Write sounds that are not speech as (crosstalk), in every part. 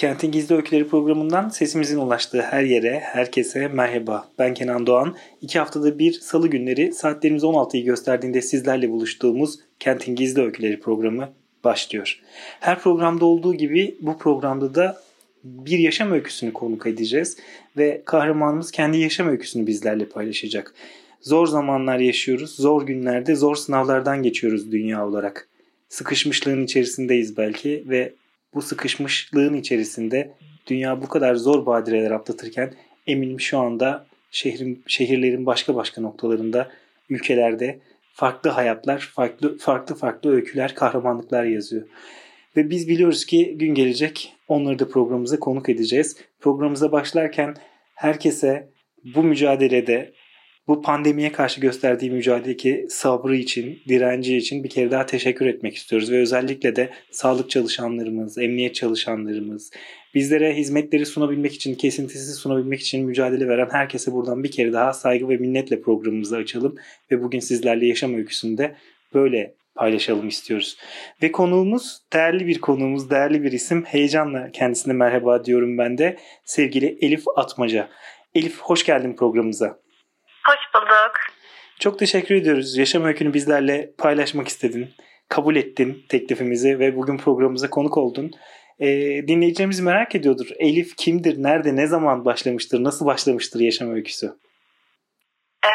Kentin Gizli Öyküleri programından sesimizin ulaştığı her yere, herkese merhaba. Ben Kenan Doğan. İki haftada bir salı günleri saatlerimiz 16'yı gösterdiğinde sizlerle buluştuğumuz Kentin Gizli Öyküleri programı başlıyor. Her programda olduğu gibi bu programda da bir yaşam öyküsünü konuk edeceğiz ve kahramanımız kendi yaşam öyküsünü bizlerle paylaşacak. Zor zamanlar yaşıyoruz, zor günlerde, zor sınavlardan geçiyoruz dünya olarak. Sıkışmışlığın içerisindeyiz belki ve bu sıkışmışlığın içerisinde dünya bu kadar zor badireler atlatırken eminim şu anda şehrin şehirlerin başka başka noktalarında ülkelerde farklı hayatlar, farklı farklı farklı öyküler, kahramanlıklar yazıyor. Ve biz biliyoruz ki gün gelecek onları da programımıza konuk edeceğiz. Programımıza başlarken herkese bu mücadelede bu pandemiye karşı gösterdiği mücadeleki sabrı için, direnci için bir kere daha teşekkür etmek istiyoruz. Ve özellikle de sağlık çalışanlarımız, emniyet çalışanlarımız, bizlere hizmetleri sunabilmek için, kesintisiz sunabilmek için mücadele veren herkese buradan bir kere daha saygı ve minnetle programımızı açalım. Ve bugün sizlerle yaşam öyküsünde böyle paylaşalım istiyoruz. Ve konuğumuz değerli bir konuğumuz, değerli bir isim. Heyecanla kendisine merhaba diyorum ben de. Sevgili Elif Atmaca. Elif hoş geldin programımıza. Hoş bulduk. Çok teşekkür ediyoruz. Yaşam öykünü bizlerle paylaşmak istedin. Kabul ettin teklifimizi ve bugün programımıza konuk oldun. Ee, dinleyicilerimiz merak ediyordur. Elif kimdir, nerede, ne zaman başlamıştır, nasıl başlamıştır yaşam öyküsü? Ee,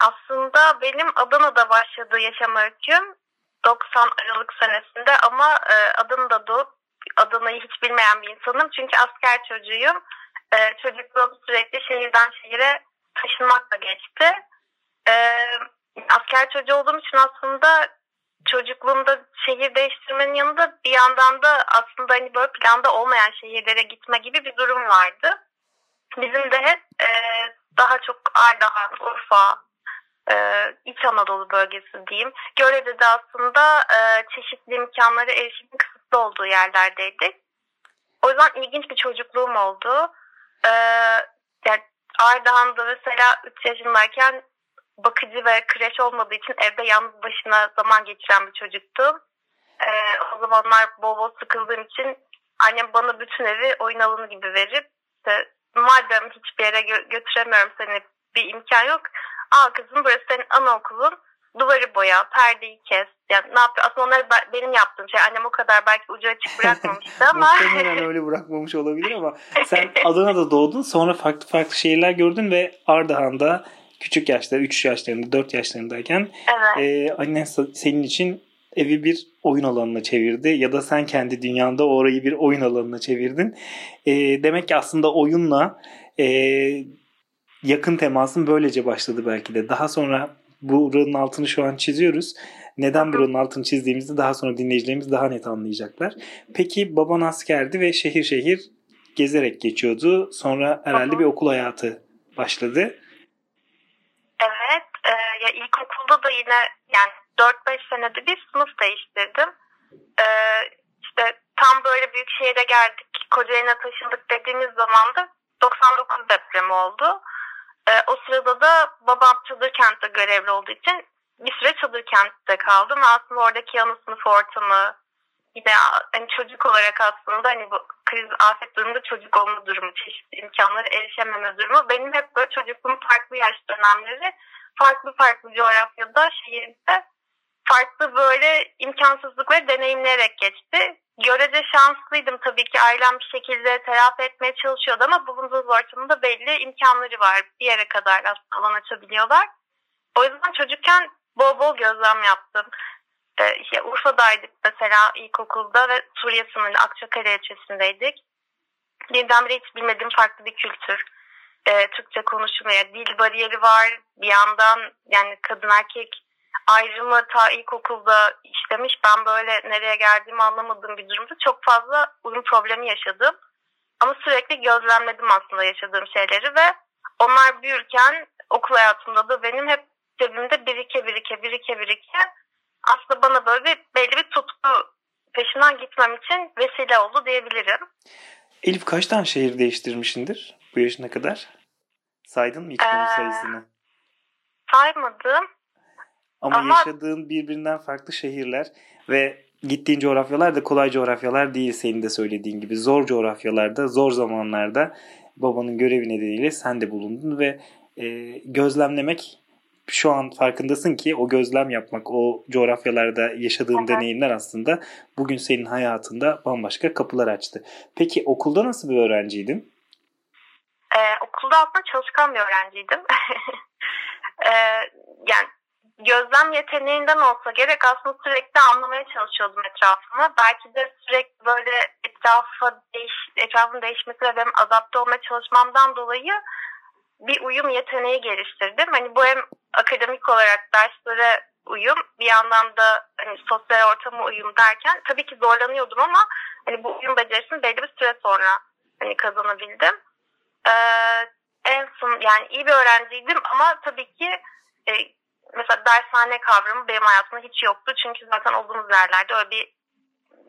aslında benim Adana'da başladı yaşam öyküm. 90 Aralık senesinde ama e, Adana'da doğup Adana'yı hiç bilmeyen bir insanım. Çünkü asker çocuğuyum. E, çocukluğum sürekli şehirden şehire taşınmakla geçti. Ee, asker çocuğu olduğum için aslında çocukluğumda şehir değiştirmenin yanında bir yandan da aslında hani böyle planda olmayan şehirlere gitme gibi bir durum vardı. Bizim de hep e, daha çok Ardahan, Urfa, e, İç Anadolu bölgesi diyeyim. Görevde de aslında e, çeşitli imkanları erişimin kısıtlı olduğu yerlerdeydik. O yüzden ilginç bir çocukluğum oldu. E, yani Ardahan'da mesela 3 yaşındayken bakıcı ve kreş olmadığı için evde yalnız başına zaman geçiren bir çocuktum. Ee, o zamanlar bol bol sıkıldığım için annem bana bütün evi oyun alanı gibi verip işte, madem hiçbir yere gö- götüremiyorum seni bir imkan yok. Al kızım burası senin anaokulun duvarı boya, perdeyi kes. Yani ne yapıyor? Aslında onlar benim yaptığım şey. Annem o kadar belki ucu açık bırakmamıştı ama. (laughs) Muhtemelen öyle bırakmamış olabilir ama sen (laughs) Adana'da doğdun sonra farklı farklı şehirler gördün ve Ardahan'da küçük yaşta 3 yaşlarında 4 yaşlarındayken evet. e, annen senin için evi bir oyun alanına çevirdi ya da sen kendi dünyanda orayı bir oyun alanına çevirdin. E, demek ki aslında oyunla e, yakın temasın böylece başladı belki de. Daha sonra buranın altını şu an çiziyoruz. Neden buranın altını çizdiğimizde daha sonra dinleyicilerimiz daha net anlayacaklar. Peki baban askerdi ve şehir şehir gezerek geçiyordu. Sonra herhalde bir okul hayatı başladı. Evet. E, ya ilkokulda da yine yani 4-5 senede bir sınıf değiştirdim. E, işte tam böyle büyük şehire geldik, Kocaeli'ne taşındık dediğimiz zaman da 99 depremi oldu. O sırada da babam çadır kentte görevli olduğu için bir süre çadır kentte kaldım. Aslında oradaki yanı sınıf ortamı yine hani çocuk olarak aslında hani bu kriz afet durumunda çocuk olma durumu, çeşitli imkanlara erişememe durumu. Benim hep böyle çocukluğum farklı yaş dönemleri farklı farklı coğrafyada, şehirde farklı böyle imkansızlıkları deneyimleyerek geçti. Görece şanslıydım tabii ki ailem bir şekilde telafi etmeye çalışıyordu ama bulunduğumuz ortamda belli imkanları var. Bir yere kadar alan açabiliyorlar. O yüzden çocukken bol bol gözlem yaptım. Ee, işte Urfa'daydık mesela ilkokulda ve Suriye sınırlı Akçakale ilçesindeydik. Birdenbire hiç bilmediğim farklı bir kültür. Ee, Türkçe konuşmaya dil bariyeri var. Bir yandan yani kadın erkek ayrımı ta ilkokulda işlemiş. Ben böyle nereye geldiğimi anlamadığım bir durumda çok fazla uyum problemi yaşadım. Ama sürekli gözlemledim aslında yaşadığım şeyleri ve onlar büyürken okul hayatımda da benim hep cebimde birike birike birike birike aslında bana böyle bir, belli bir tutku peşinden gitmem için vesile oldu diyebilirim. Elif kaç tane şehir değiştirmişindir bu yaşına kadar? Saydın mı bunun Ee, sayısını? Saymadım. Ama, ama- yaşadığın birbirinden farklı şehirler ve gittiğin coğrafyalar da kolay coğrafyalar değil senin de söylediğin gibi. Zor coğrafyalarda, zor zamanlarda babanın görevi nedeniyle sen de bulundun ve e, gözlemlemek şu an farkındasın ki o gözlem yapmak, o coğrafyalarda yaşadığın Aha. deneyimler aslında bugün senin hayatında bambaşka kapılar açtı. Peki okulda nasıl bir öğrenciydin? Ee, okulda aslında çalışkan bir öğrenciydim. (laughs) ee, yani gözlem yeteneğinden olsa gerek aslında sürekli anlamaya çalışıyordum etrafımı. Belki de sürekli böyle etrafa değiş, etrafın değişmesi ve benim adapte olmaya çalışmamdan dolayı bir uyum yeteneği geliştirdim. Hani bu hem akademik olarak derslere uyum bir yandan da hani sosyal ortama uyum derken tabii ki zorlanıyordum ama hani bu uyum becerisini belli bir süre sonra hani kazanabildim. Ee, en son yani iyi bir öğrenciydim ama tabii ki e, mesela dershane kavramı benim hayatımda hiç yoktu. Çünkü zaten olduğumuz yerlerde öyle bir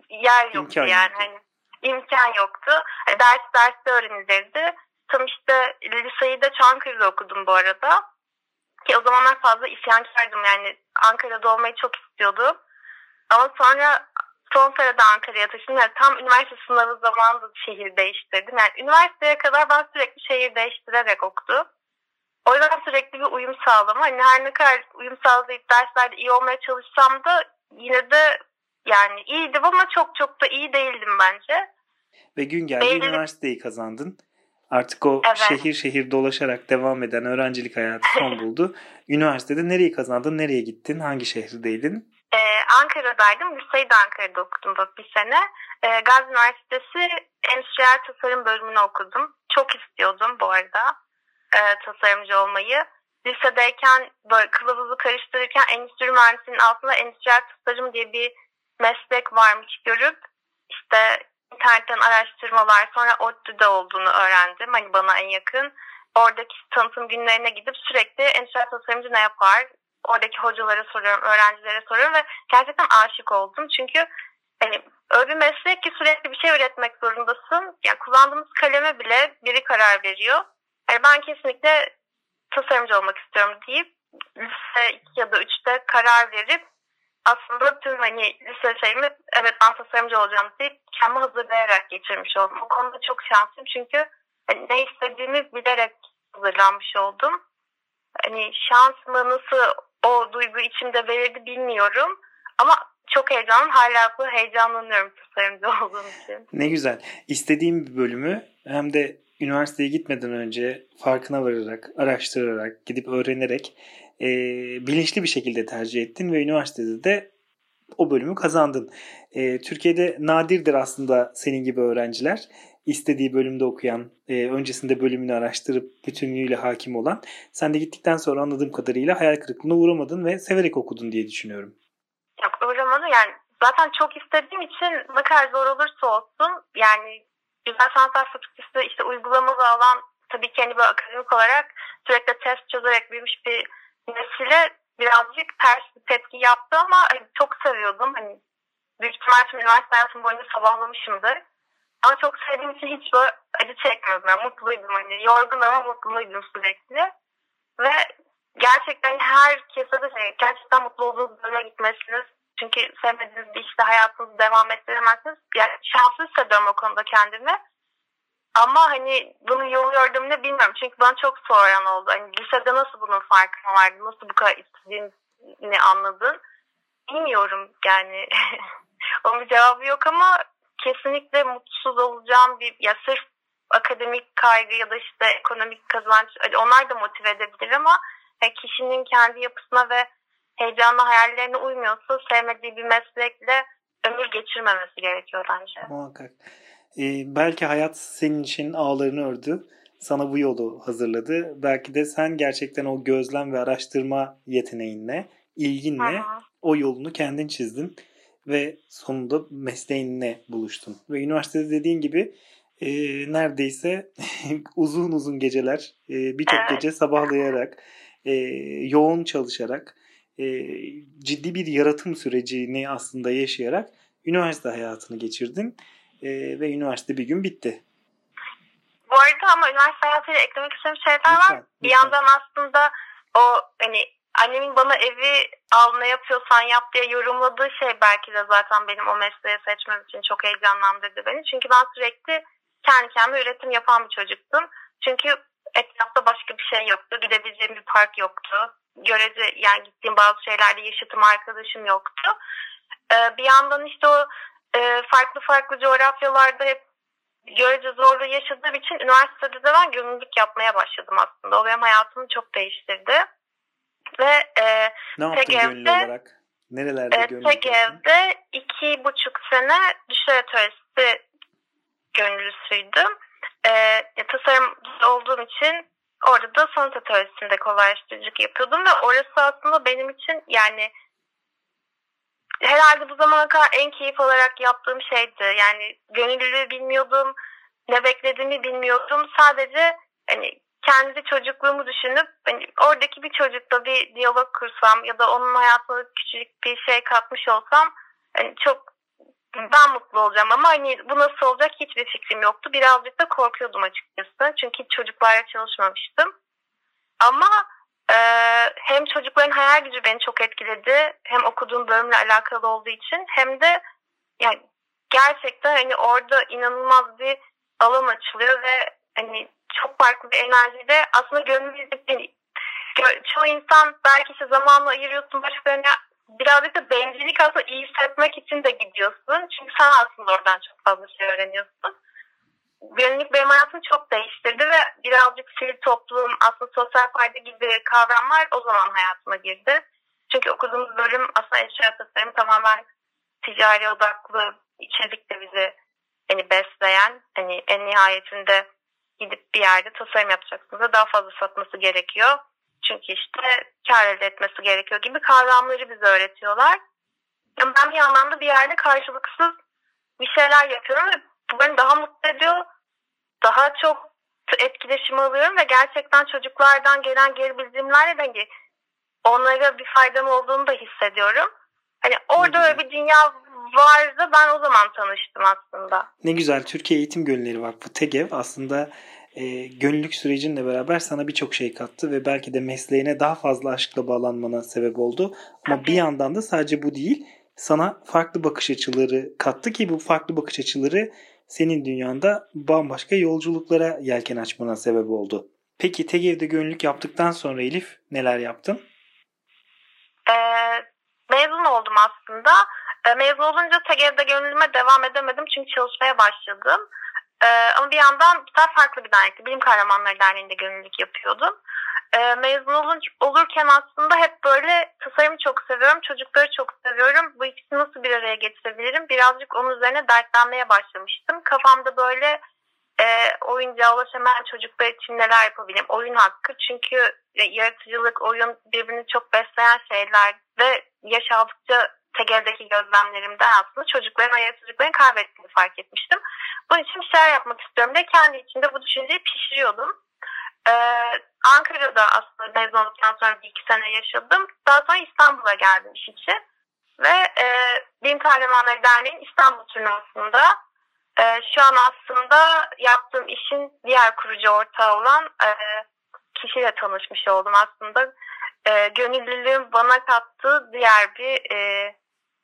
yer yoktu İmkan yani. yoktu. Hani imkan yoktu. E, ders derste öğrenilirdi. Tam işte liseyi de Çankırı'da okudum bu arada. Ki o zamanlar fazla isyankardım yani Ankara'da olmayı çok istiyordum. Ama sonra son senede Ankara'ya taşındım. Yani tam üniversite sınavı zamanında şehir değiştirdim. Yani üniversiteye kadar ben sürekli şehir değiştirerek okudum. O yüzden sürekli bir uyum sağlama. Hani her ne kadar uyum sağlayıp derslerde iyi olmaya çalışsam da yine de yani iyiydim ama çok çok da iyi değildim bence. Ve gün geldi Belli- üniversiteyi kazandın. Artık o Evet. şehir şehir dolaşarak devam eden öğrencilik hayatı son (laughs) buldu. Üniversitede nereyi kazandın, nereye gittin, hangi şehirdeydin? Ee, Ankara'daydım. Liseyi de Ankara'da okudum bir sene. Ee, Gazi Üniversitesi Endüstriyel Tasarım bölümünü okudum. Çok istiyordum bu arada e, tasarımcı olmayı. Lisedeyken böyle kılavuzu karıştırırken endüstri mühendisliğinin altında endüstriyel tasarım diye bir meslek varmış görüp işte internetten araştırmalar sonra ODTÜ'de olduğunu öğrendim. Hani bana en yakın. Oradaki tanıtım günlerine gidip sürekli endüstriyel tasarımcı ne yapar? Oradaki hocalara soruyorum, öğrencilere soruyorum ve gerçekten aşık oldum. Çünkü hani öyle bir meslek ki sürekli bir şey üretmek zorundasın. Yani kullandığımız kaleme bile biri karar veriyor. Yani ben kesinlikle tasarımcı olmak istiyorum deyip lise 2 ya da 3'te karar verip aslında tüm hani lise şeyimi evet ben tasarımcı olacağım deyip kendimi hazırlayarak geçirmiş oldum. O konuda çok şanslıyım çünkü hani ne istediğimi bilerek hazırlanmış oldum. Hani şans mı nasıl o duygu içimde verirdi bilmiyorum. Ama çok heyecanlıyım. Hala da heyecanlanıyorum tasarımcı olduğum için. Ne güzel. İstediğim bir bölümü hem de üniversiteye gitmeden önce farkına vararak, araştırarak, gidip öğrenerek e, bilinçli bir şekilde tercih ettin ve üniversitede de o bölümü kazandın. E, Türkiye'de nadirdir aslında senin gibi öğrenciler. istediği bölümde okuyan, e, öncesinde bölümünü araştırıp bütünlüğüyle hakim olan. Sen de gittikten sonra anladığım kadarıyla hayal kırıklığına uğramadın ve severek okudun diye düşünüyorum. Yok uğramadı yani zaten çok istediğim için ne kadar zor olursa olsun yani Güzel Sanatlar Fakültesi işte uygulamalı alan tabii ki hani akademik olarak sürekli test çözerek büyümüş bir nesile birazcık ters bir tepki yaptı ama hani çok seviyordum. Hani büyük ihtimalle tüm üniversite hayatım boyunca sabahlamışımdır. Ama çok sevdiğim için hiç böyle acı çekmiyordum. Yani mutluydum hani. Yorgun ama mutluydum sürekli. Ve gerçekten herkese de şey, gerçekten mutlu olduğunuz bölüme gitmesiniz. Çünkü sevmediğiniz bir işte hayatınızı devam ettiremezsiniz. Yani şanslı hissediyorum o konuda kendimi. Ama hani bunu yolu gördüğümde bilmiyorum. Çünkü bana çok soran oldu. Hani lisede nasıl bunun farkına vardın? Nasıl bu kadar istediğini anladın? Bilmiyorum yani. (laughs) Onun bir cevabı yok ama kesinlikle mutsuz olacağım bir ya sırf akademik kaygı ya da işte ekonomik kazanç onlar da motive edebilir ama kişinin kendi yapısına ve heyecanlı hayallerine uymuyorsa sevmediği bir meslekle ömür geçirmemesi gerekiyor bence. Muhakkak. Ee, belki hayat senin için ağlarını ördü. Sana bu yolu hazırladı. Belki de sen gerçekten o gözlem ve araştırma yeteneğinle ilginle o yolunu kendin çizdin ve sonunda mesleğinle buluştun. Ve üniversitede dediğin gibi e, neredeyse (laughs) uzun uzun geceler, e, birçok evet. gece sabahlayarak, e, yoğun çalışarak, e, ciddi bir yaratım sürecini aslında yaşayarak üniversite hayatını geçirdin e, ve üniversite bir gün bitti. Bu arada ama üniversite hayatıyla eklemek istediğim şeyler lütfen, var. Lütfen. Bir yandan aslında o hani annemin bana evi al ne yapıyorsan yap diye yorumladığı şey belki de zaten benim o mesleği seçmem için çok heyecanlandırdı beni. Çünkü ben sürekli kendi kendime üretim yapan bir çocuktum. Çünkü etrafta başka bir şey yoktu. Gidebileceğim bir park yoktu. Görece yani gittiğim bazı şeylerde yaşıtım arkadaşım yoktu. Ee, bir yandan işte o e, farklı farklı coğrafyalarda hep görece zorlu yaşadığım için üniversitede de ben gönüllülük yapmaya başladım aslında. O benim hayatımı çok değiştirdi. Ve e, ne yaptın gönüllü olarak? Nerelerde e, gönüllülük Tegev'de iki buçuk sene düşler atölyesi gönüllüsüydüm. E, tasarım olduğum için orada da sanat atölyesinde kolaylaştırıcılık yapıyordum ve orası aslında benim için yani herhalde bu zamana kadar en keyif olarak yaptığım şeydi. Yani gönüllülüğü bilmiyordum, ne beklediğimi bilmiyordum. Sadece hani kendi çocukluğumu düşünüp hani oradaki bir çocukla bir diyalog kursam ya da onun hayatına küçücük bir şey katmış olsam hani çok ben mutlu olacağım ama hani bu nasıl olacak hiçbir fikrim yoktu. Birazcık da korkuyordum açıkçası. Çünkü hiç çocuklarla çalışmamıştım. Ama e, hem çocukların hayal gücü beni çok etkiledi. Hem okuduğum bölümle alakalı olduğu için hem de yani gerçekten hani orada inanılmaz bir alan açılıyor ve hani çok farklı bir enerjide aslında gönüllülük hani, çoğu insan belki işte zamanla ayırıyorsun başkalarına birazcık da bencillik aslında iyi hissetmek için de gidiyorsun. Çünkü sen aslında oradan çok fazla şey öğreniyorsun. Gönüllülük benim hayatımı çok değiştirdi ve birazcık sivil toplum, aslında sosyal fayda gibi kavramlar o zaman hayatıma girdi. Çünkü okuduğumuz bölüm aslında eşya tasarım tamamen ticari odaklı içerik de bizi hani besleyen, hani en nihayetinde gidip bir yerde tasarım yapacaksınız ve daha fazla satması gerekiyor. Çünkü işte kar elde etmesi gerekiyor gibi kavramları bize öğretiyorlar. Yani ben bir anlamda bir yerde karşılıksız bir şeyler yapıyorum ve bu beni daha mutlu ediyor. Daha çok etkileşim alıyorum ve gerçekten çocuklardan gelen geri bildirimlerle de onlara bir faydam olduğunu da hissediyorum. Hani orada öyle bir dünya vardı ben o zaman tanıştım aslında. Ne güzel Türkiye Eğitim Gönülleri Vakfı TEGEV aslında e, gönüllülük sürecinle beraber sana birçok şey kattı ve belki de mesleğine daha fazla aşkla bağlanmana sebep oldu. Ama Tabii. bir yandan da sadece bu değil sana farklı bakış açıları kattı ki bu farklı bakış açıları senin dünyanda bambaşka yolculuklara yelken açmana sebep oldu. Peki TEGEV'de gönüllülük yaptıktan sonra Elif neler yaptın? Ee, mezun oldum aslında. Ee, mezun olunca TEGEV'de gönüllüme devam edemedim çünkü çalışmaya başladım. Ee, ama bir yandan daha farklı bir dernekti. Bilim Kahramanları Derneği'nde gönüllülük yapıyordum. Ee, mezun olun, olurken aslında hep böyle tasarımı çok seviyorum, çocukları çok seviyorum. Bu ikisini nasıl bir araya getirebilirim? Birazcık onun üzerine dertlenmeye başlamıştım. Kafamda böyle e, oyuncağa ulaşamayan çocuklar için neler yapabilirim? Oyun hakkı çünkü e, yaratıcılık, oyun birbirini çok besleyen şeyler ve yaş aldıkça Tegel'deki gözlemlerimde aslında çocukların hayat çocukların kaybettiğini fark etmiştim. Bunun için bir şeyler yapmak istiyorum de kendi içinde bu düşünceyi pişiriyordum. Ee, Ankara'da aslında mezun olduktan sonra bir iki sene yaşadım. Daha sonra İstanbul'a geldim iş için. Ve e, Bilim Kahramanları Derneği'nin İstanbul turnuvasında e, şu an aslında yaptığım işin diğer kurucu ortağı olan e, kişiyle tanışmış oldum aslında. E, gönüllülüğün bana kattığı diğer bir e,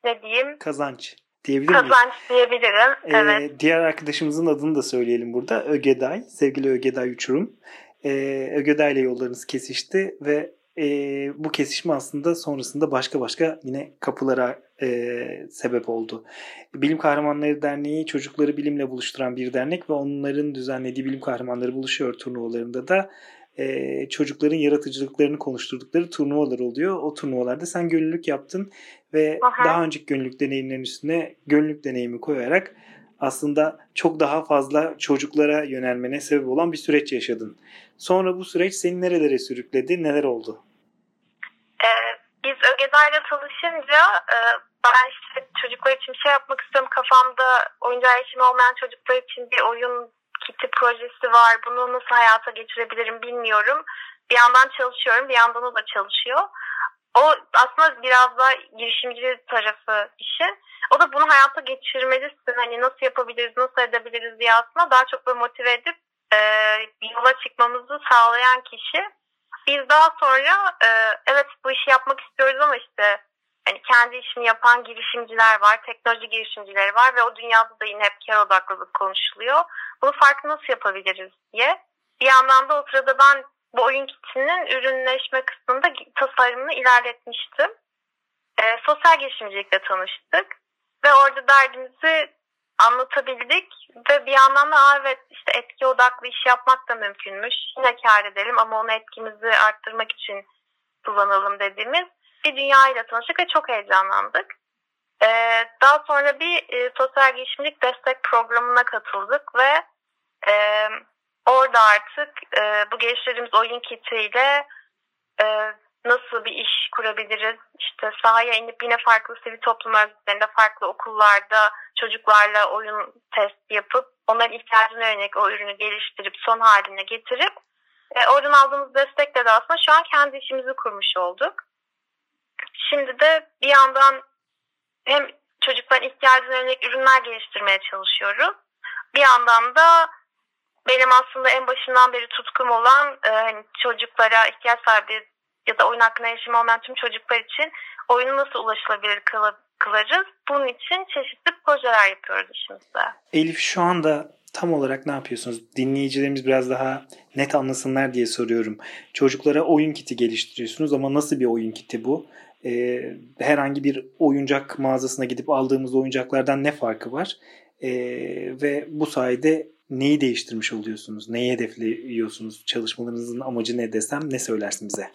ne diyeyim? Kazanç diyebilir miyiz? Kazanç diyebilirim. Ee, evet. Diğer arkadaşımızın adını da söyleyelim burada. Ögeday. Sevgili Ögeday Uçurum. Ee, Ögeday ile yollarınız kesişti ve e, bu kesişme aslında sonrasında başka başka yine kapılara e, sebep oldu. Bilim Kahramanları Derneği çocukları bilimle buluşturan bir dernek ve onların düzenlediği bilim kahramanları buluşuyor turnuvalarında da e, çocukların yaratıcılıklarını konuşturdukları turnuvalar oluyor. O turnuvalarda sen gönüllülük yaptın ve Aha. daha önceki gönüllülük deneyimlerinin üstüne gönüllülük deneyimi koyarak aslında çok daha fazla çocuklara yönelmene sebep olan bir süreç yaşadın. Sonra bu süreç seni nerelere sürükledi, neler oldu? Ee, biz Ögedar'la tanışınca e, ben işte çocuklar için bir şey yapmak istiyorum. Kafamda oyuncağı erişimi olmayan çocuklar için bir oyun kiti projesi var. Bunu nasıl hayata geçirebilirim bilmiyorum. Bir yandan çalışıyorum, bir yandan o da çalışıyor. O aslında biraz daha girişimci tarafı işi. O da bunu hayata geçirmelisin. Hani nasıl yapabiliriz, nasıl edebiliriz diye aslında daha çok böyle motive edip e, yola çıkmamızı sağlayan kişi. Biz daha sonra e, evet bu işi yapmak istiyoruz ama işte hani kendi işini yapan girişimciler var, teknoloji girişimcileri var ve o dünyada da yine hep kar odaklılık konuşuluyor. Bunu farklı nasıl yapabiliriz diye. Bir yandan da o sırada ben bu oyun kitinin ürünleşme kısmında tasarımını ilerletmiştim. E, sosyal girişimcilikle tanıştık ve orada derdimizi anlatabildik ve bir yandan da evet işte etki odaklı iş yapmak da mümkünmüş. Yine kar edelim ama onu etkimizi arttırmak için kullanalım dediğimiz bir dünya ile tanıştık ve çok heyecanlandık. Ee, daha sonra bir e, sosyal girişimcilik destek programına katıldık ve e, orada artık e, bu geliştirdiğimiz oyun kitiyle e, nasıl bir iş kurabiliriz? İşte sahaya inip yine farklı sivil toplum örgütlerinde, farklı okullarda çocuklarla oyun test yapıp onların ihtiyacına yönelik o ürünü geliştirip son haline getirip e, oradan aldığımız destekle de aslında şu an kendi işimizi kurmuş olduk. Şimdi de bir yandan hem çocukların ihtiyacına yönelik ürünler geliştirmeye çalışıyoruz. Bir yandan da benim aslında en başından beri tutkum olan e, hani çocuklara ihtiyaç sahibi ya da oyun hakkında erişimi olmayan tüm çocuklar için oyunu nasıl ulaşılabilir kılarız. Bunun için çeşitli projeler yapıyoruz işimizde. Elif şu anda tam olarak ne yapıyorsunuz? Dinleyicilerimiz biraz daha net anlasınlar diye soruyorum. Çocuklara oyun kiti geliştiriyorsunuz ama nasıl bir oyun kiti bu? Ee, herhangi bir oyuncak mağazasına gidip aldığımız oyuncaklardan ne farkı var? Ee, ve bu sayede neyi değiştirmiş oluyorsunuz? Neyi hedefliyorsunuz? Çalışmalarınızın amacı ne desem ne söylersin bize?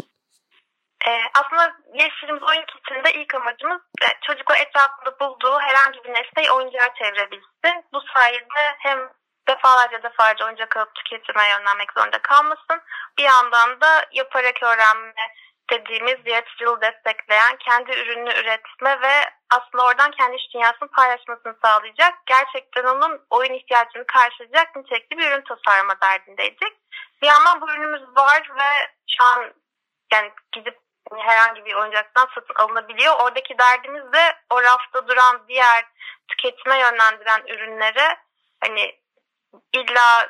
Ee, aslında geliştirdiğimiz oyun kitinde ilk amacımız e, çocuklar etrafında bulduğu herhangi bir nesneyi oyuncağa çevirebilsin. Bu sayede hem defalarca defalarca oyuncak alıp tüketime yönlenmek zorunda kalmasın. Bir yandan da yaparak öğrenme dediğimiz yaratıcılığı destekleyen kendi ürününü üretme ve aslında oradan kendi iş dünyasını paylaşmasını sağlayacak. Gerçekten onun oyun ihtiyacını karşılayacak nitelikli bir ürün tasarlama derdindeydik. Bir yandan bu ürünümüz var ve şu an yani gidip herhangi bir oyuncaktan satın alınabiliyor. Oradaki derdimiz de o rafta duran diğer tüketime yönlendiren ürünlere hani illa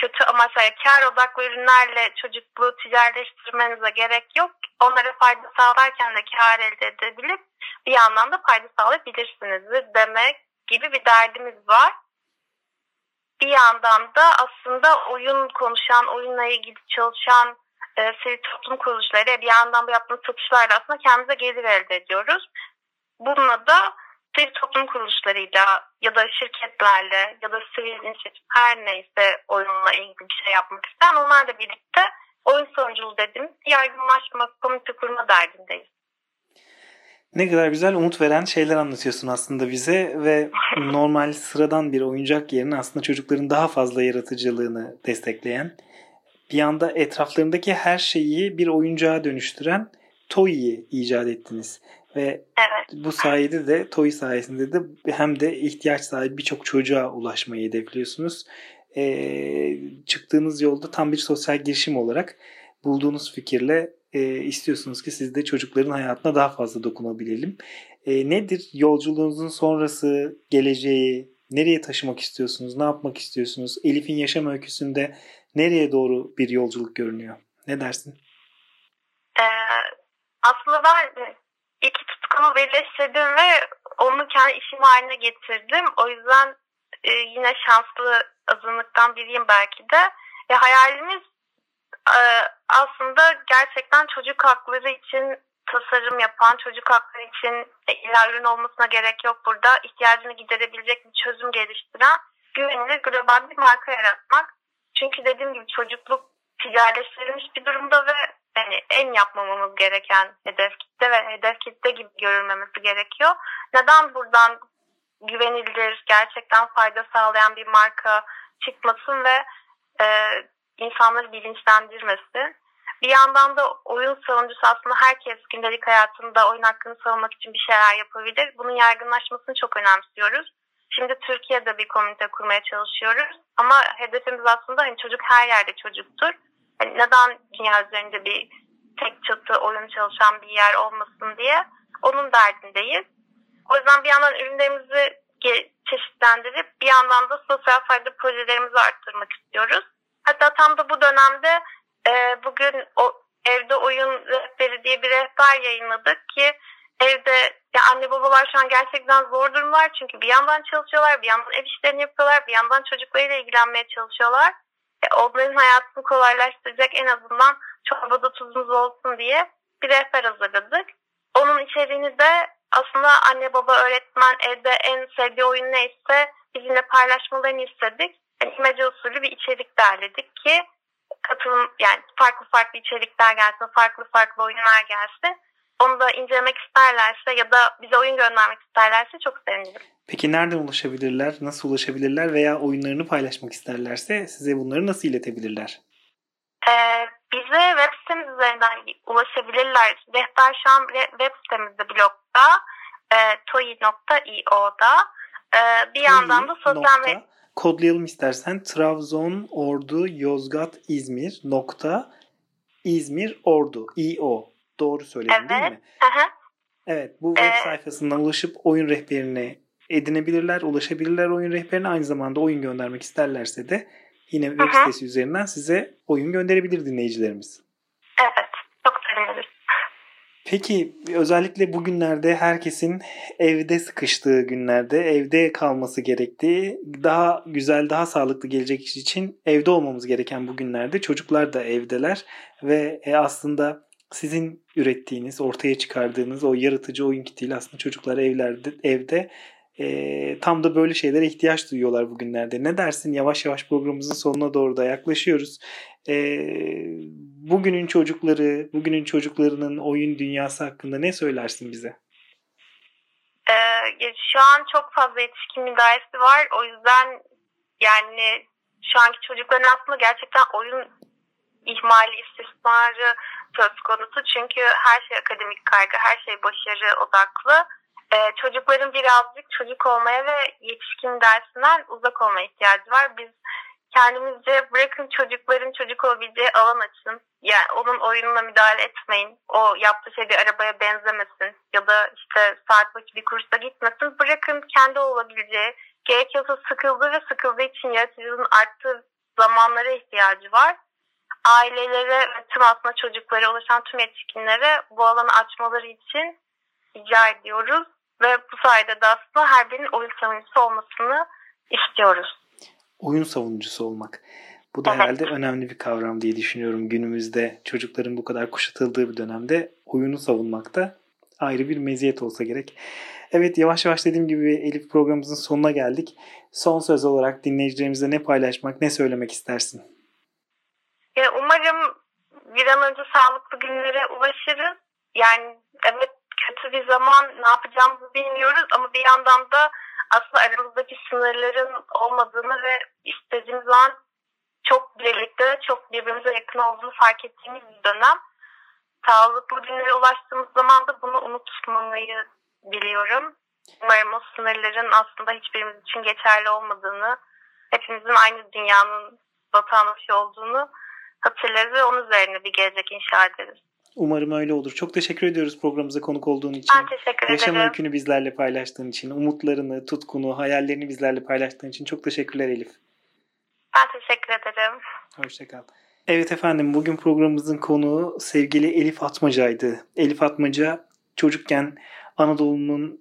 kötü amaçla kar odaklı ürünlerle çocukluğu ticaretleştirmenize gerek yok. Onlara fayda sağlarken de kar elde edebilip bir yandan da fayda sağlayabilirsiniz demek gibi bir derdimiz var. Bir yandan da aslında oyun konuşan, oyunla ilgili çalışan e, sivil toplum kuruluşları bir yandan bu yaptığımız satışlarla aslında kendimize gelir elde ediyoruz. Bununla da sivil toplum kuruluşlarıyla ya da şirketlerle ya da sivil inisiyatif her neyse oyunla ilgili bir şey yapmak isteyen onlarla birlikte oyun sonuculuğu dediğimiz yaygınlaşma, komite kurma derdindeyiz. Ne kadar güzel umut veren şeyler anlatıyorsun aslında bize ve (laughs) normal sıradan bir oyuncak yerine aslında çocukların daha fazla yaratıcılığını destekleyen bir anda etraflarındaki her şeyi bir oyuncağa dönüştüren Toy'i icat ettiniz. Ve evet. bu sayede de Toy sayesinde de hem de ihtiyaç sahibi birçok çocuğa ulaşmayı hedefliyorsunuz. Ee, çıktığınız yolda tam bir sosyal girişim olarak bulduğunuz fikirle e, istiyorsunuz ki siz de çocukların hayatına daha fazla dokunabilelim. E, nedir yolculuğunuzun sonrası, geleceği, nereye taşımak istiyorsunuz, ne yapmak istiyorsunuz? Elif'in yaşam öyküsünde nereye doğru bir yolculuk görünüyor? Ne dersin? Ee, aslında ben iki tutkumu birleştirdim ve onu kendi işim haline getirdim. O yüzden e, yine şanslı azınlıktan biriyim belki de. E, hayalimiz e, aslında gerçekten çocuk hakları için tasarım yapan, çocuk hakları için e, illa olmasına gerek yok burada. ihtiyacını giderebilecek bir çözüm geliştiren güvenilir global bir marka yaratmak. Çünkü dediğim gibi çocukluk ticaretleştirilmiş bir durumda ve yani en yapmamamız gereken hedef kitle ve hedef kitle gibi görülmemesi gerekiyor. Neden buradan güvenilir, gerçekten fayda sağlayan bir marka çıkmasın ve e, insanları bilinçlendirmesin? Bir yandan da oyun savunucusu aslında herkes gündelik hayatında oyun hakkını savunmak için bir şeyler yapabilir. Bunun yaygınlaşmasını çok önemsiyoruz. Şimdi Türkiye'de bir komünite kurmaya çalışıyoruz. Ama hedefimiz aslında hani çocuk her yerde çocuktur. Yani neden dünya üzerinde bir tek çatı oyun çalışan bir yer olmasın diye onun derdindeyiz. O yüzden bir yandan ürünlerimizi çeşitlendirip bir yandan da sosyal fayda projelerimizi arttırmak istiyoruz. Hatta tam da bu dönemde e, bugün o evde oyun rehberi diye bir rehber yayınladık ki evde ya anne babalar şu an gerçekten zor durumlar çünkü bir yandan çalışıyorlar, bir yandan ev işlerini yapıyorlar, bir yandan çocuklarıyla ilgilenmeye çalışıyorlar. E, onların hayatını kolaylaştıracak en azından çorbada tuzumuz olsun diye bir rehber hazırladık. Onun içeriğini de aslında anne baba öğretmen evde en sevdiği oyun neyse bizimle paylaşmalarını istedik. Yani imece usulü bir içerik derledik ki katılım yani farklı farklı içerikler gelsin, farklı farklı oyunlar gelsin. Onu da incelemek isterlerse ya da bize oyun göndermek isterlerse çok sevinirim. Peki nereden ulaşabilirler, nasıl ulaşabilirler veya oyunlarını paylaşmak isterlerse size bunları nasıl iletebilirler? Ee, bize web sitemiz üzerinden ulaşabilirler. Rehber şu an web sitemizde blogda e, toyi.io'da e, bir yandan da sosyal medya kodlayalım istersen Trabzon Ordu Yozgat İzmir nokta İzmir Ordu io doğru söyledim evet. değil mi? Aha. Evet bu web ee, sayfasından ulaşıp oyun rehberine edinebilirler, ulaşabilirler oyun rehberine. Aynı zamanda oyun göndermek isterlerse de yine web Aha. sitesi üzerinden size oyun gönderebilir dinleyicilerimiz. Evet, çok seviniriz. Peki özellikle bugünlerde herkesin evde sıkıştığı günlerde evde kalması gerektiği daha güzel daha sağlıklı gelecek iş için evde olmamız gereken bu günlerde çocuklar da evdeler ve e, aslında sizin ürettiğiniz ortaya çıkardığınız o yaratıcı oyun kitiyle aslında çocuklar evlerde evde e, tam da böyle şeylere ihtiyaç duyuyorlar bugünlerde. Ne dersin? Yavaş yavaş programımızın sonuna doğru da yaklaşıyoruz. E, bugünün çocukları, bugünün çocuklarının oyun dünyası hakkında ne söylersin bize? Ee, şu an çok fazla yetişkin müdahalesi var. O yüzden yani şu anki çocukların aslında gerçekten oyun ihmali, istismarı söz konusu. Çünkü her şey akademik kaygı, her şey başarı odaklı ee, çocukların birazcık çocuk olmaya ve yetişkin dersinden uzak olma ihtiyacı var. Biz kendimizce bırakın çocukların çocuk olabileceği alan açın. Yani onun oyununa müdahale etmeyin. O yaptığı şey bir arabaya benzemesin. Ya da işte saat başı bir kursa gitmesin. Bırakın kendi olabileceği, gerekiyorsa sıkıldığı ve sıkıldığı için yaratıcılığın arttığı zamanlara ihtiyacı var. Ailelere ve tüm aslında çocuklara ulaşan tüm yetişkinlere bu alanı açmaları için rica ediyoruz. Ve bu sayede de aslında her birinin oyun savunucusu olmasını istiyoruz. Oyun savunucusu olmak. Bu da evet. herhalde önemli bir kavram diye düşünüyorum. Günümüzde çocukların bu kadar kuşatıldığı bir dönemde oyunu savunmak da ayrı bir meziyet olsa gerek. Evet yavaş yavaş dediğim gibi Elif programımızın sonuna geldik. Son söz olarak dinleyicilerimize ne paylaşmak, ne söylemek istersin? Ya umarım bir an önce sağlıklı günlere ulaşırız. Yani evet kötü bir zaman ne yapacağımızı bilmiyoruz ama bir yandan da aslında aramızdaki sınırların olmadığını ve istediğimiz zaman çok birlikte, çok birbirimize yakın olduğunu fark ettiğimiz bir dönem. Sağlıklı günlere ulaştığımız zaman da bunu unutmamayı biliyorum. Umarım o sınırların aslında hiçbirimiz için geçerli olmadığını, hepimizin aynı dünyanın vatandaşı olduğunu hatırlarız ve onun üzerine bir gelecek inşa ederiz. Umarım öyle olur. Çok teşekkür ediyoruz programımıza konuk olduğun için. Ben teşekkür Yaşam ederim. öykünü bizlerle paylaştığın için, umutlarını, tutkunu, hayallerini bizlerle paylaştığın için çok teşekkürler Elif. Ben teşekkür ederim. Hoşçakal. Evet efendim bugün programımızın konuğu sevgili Elif Atmaca'ydı. Elif Atmaca çocukken Anadolu'nun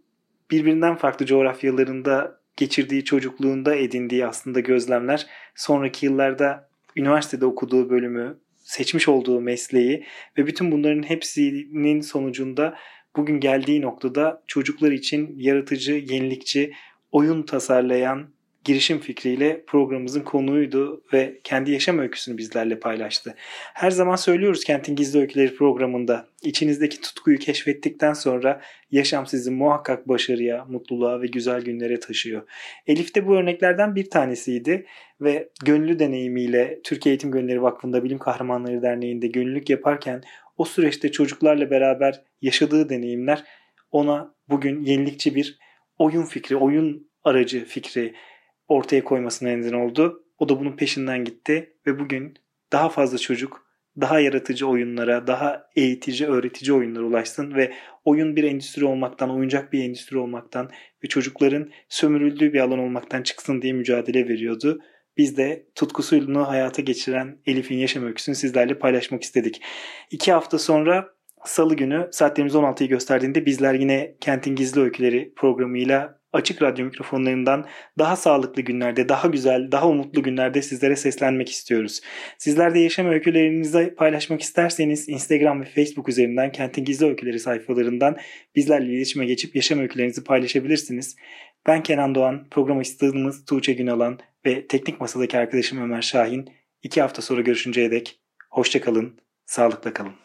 birbirinden farklı coğrafyalarında geçirdiği çocukluğunda edindiği aslında gözlemler sonraki yıllarda üniversitede okuduğu bölümü seçmiş olduğu mesleği ve bütün bunların hepsinin sonucunda bugün geldiği noktada çocuklar için yaratıcı, yenilikçi, oyun tasarlayan, girişim fikriyle programımızın konuğuydu ve kendi yaşam öyküsünü bizlerle paylaştı. Her zaman söylüyoruz Kentin Gizli Öyküleri programında. İçinizdeki tutkuyu keşfettikten sonra yaşam sizi muhakkak başarıya, mutluluğa ve güzel günlere taşıyor. Elif de bu örneklerden bir tanesiydi ve gönüllü deneyimiyle Türkiye Eğitim Gönülleri Vakfı'nda Bilim Kahramanları Derneği'nde gönüllülük yaparken o süreçte çocuklarla beraber yaşadığı deneyimler ona bugün yenilikçi bir oyun fikri, oyun aracı fikri ortaya koymasına neden oldu. O da bunun peşinden gitti ve bugün daha fazla çocuk daha yaratıcı oyunlara, daha eğitici, öğretici oyunlara ulaşsın ve oyun bir endüstri olmaktan, oyuncak bir endüstri olmaktan ve çocukların sömürüldüğü bir alan olmaktan çıksın diye mücadele veriyordu. Biz de tutkusuyla hayata geçiren Elif'in yaşam öyküsünü sizlerle paylaşmak istedik. İki hafta sonra Salı günü saatlerimiz 16'yı gösterdiğinde bizler yine Kentin Gizli Öyküleri programıyla açık radyo mikrofonlarından daha sağlıklı günlerde, daha güzel, daha umutlu günlerde sizlere seslenmek istiyoruz. Sizler de yaşam öykülerinizi paylaşmak isterseniz Instagram ve Facebook üzerinden Kentin Gizli Öyküleri sayfalarından bizlerle iletişime geçip yaşam öykülerinizi paylaşabilirsiniz. Ben Kenan Doğan, program asistanımız Tuğçe Günalan ve teknik masadaki arkadaşım Ömer Şahin. İki hafta sonra görüşünceye dek hoşçakalın, sağlıkla kalın.